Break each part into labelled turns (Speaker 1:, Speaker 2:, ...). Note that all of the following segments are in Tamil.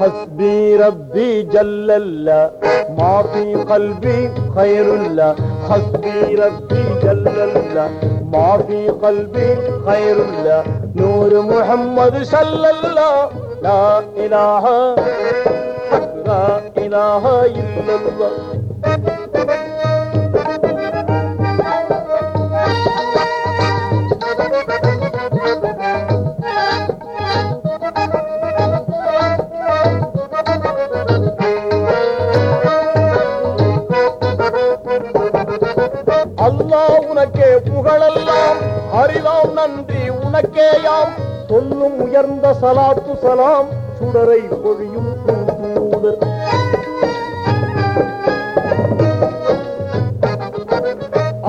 Speaker 1: حسبي ربي جل الله. ما في قلبي خير الله حسبي ربي جل الله. ما في قلبي خير الله نور محمد صلى الله. لا إله لا إله إلا الله. அல்லா உனக்கே புகழெல்லாம். ஹரிதாம் நன்றி உனக்கேயாம். சொல்லும் உயர்ந்த சலாத்து சலாம். சுடரை பொழியும் தூதர்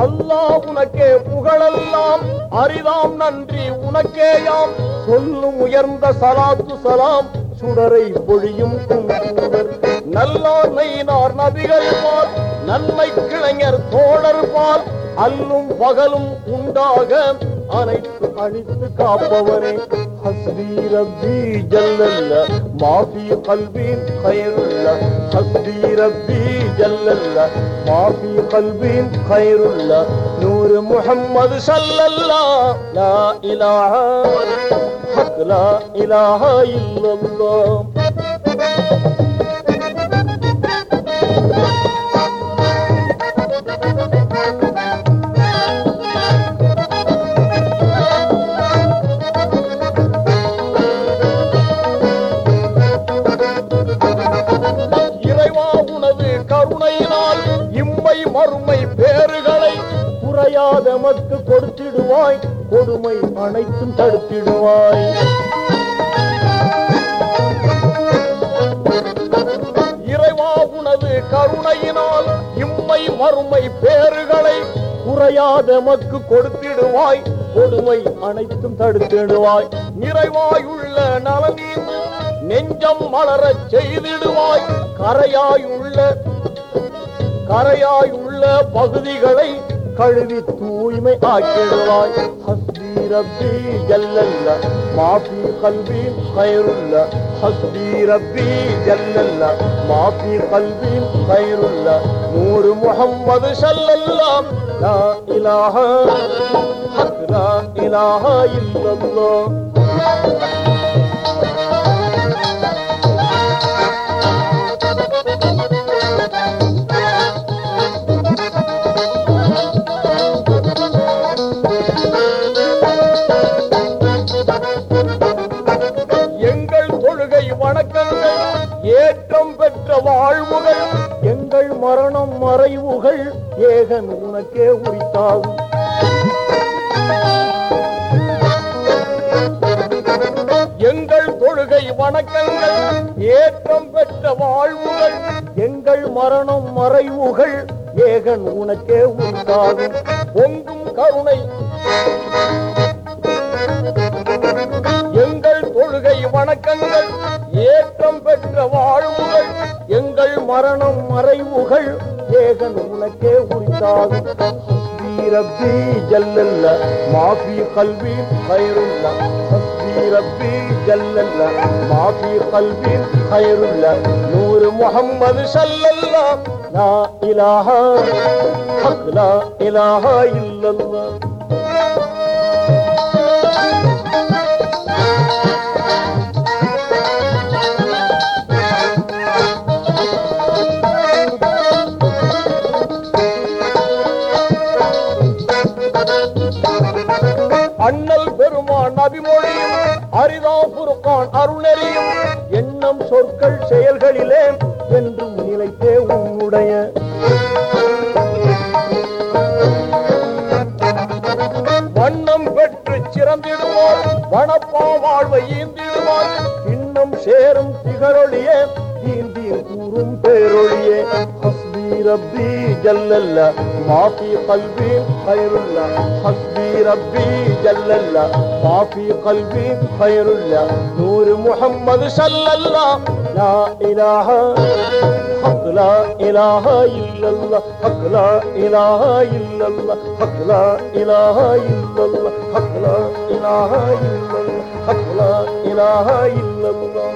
Speaker 1: அல்லாஹ் உனக்கே புகழெல்லாம். அரிதாம் நன்றி உனக்கேயாம். சொல்லும் உயர்ந்த சலாத்து சலாம். சுடரை பொழியும் குங்குவர் நல்லார் நெய்னார் நபிகள் பால் நன்மை கிளைஞர் தோழர் பால் அல்லும் பகலும் உண்டாக அனைத்து அழித்து காப்பவரே ஹஸ்பி ரப்பி ஜல்லல்ல மாஃபி கல்வி خيرுல்ல ஹஸ்பி ரப்பி ஜல்லல்ல மாஃபி கல்வி خيرுல்ல நூறு முஹம்மது ஸல்லல்லாஹு லா ஹக் இறைவா உனது கருணையினால் இம்மை மறுமை பேறுகளை குறையாத மக்கு கொடுத்திடுவாய். கொடுமை அனைத்தும் தடுத்திடுவாய். இறைவா உனது கருணையினால் இம்மை மறுமை பேறுகளை குறையாத மக்கு கொடுத்திடுவாய். கொடுமை அனைத்தும் தடுத்திடுவாய். நிறைவாயுள்ள நலனீந்து நெஞ்சம் மலரச் செய்திடுவாய். கரையாயுள்ள கரையாயுள்ள பகுதிகளை كروي كوي ما آكل راي حسبي ربي جل الله ما في قلبي خير الله حسبي ربي جل الله ما في قلبي خير الله نور محمد صلى لا إله إلا الله வாழ்வுகள் எங்கள் மரணம் மறைவுகள் ஏகன் உனக்கே உரித்தாகும். எங்கள் தொழுகை வணக்கங்கள் ஏற்றம் பெற்ற வாழ்வுகள் எங்கள் மரணம் மறைவுகள் ஏகன் உனக்கே உரித்தாகும். பொங்கும் கருணை. மரணம் மறைவுகள் ஏகன் உனக்கே உரித்தாகும் ரப்பி ஜல்லல்ல மாஃபி கல்வி خيرுல்ல ரப்பி ஜல்லல்ல மாஃபி கல்வி خيرுல்ல நூறு முஹம்மது ஸல்லல்லா லா இலாஹா ஹக் லா இலாஹா இல்லல்லாஹ் அபிமொழியும் அரிதா புருக்கான் அருணறியும் எண்ணம் சொற்கள் செயல்களிலே என்றும் நிலைத்தே உன்னுடைய. வண்ணம் பெற்று சிறந்திடுவோம் வனப்பா வாழ்வை ஈந்திடுவாய். இன்னும் சேரும் திகழொழியே தீந்தீர் கூறும் பேரொழியே. حسبي ربي جل الله. ما في قلبي خير الله. حسبي ربي جل الله. ما في قلبي خير الله. نور محمد صلى الله. لا إله حق لا إله إلا الله. حق لا إله إلا الله. حق لا إله إلا الله. حق لا إله إلا الله. حق لا إله إلا الله.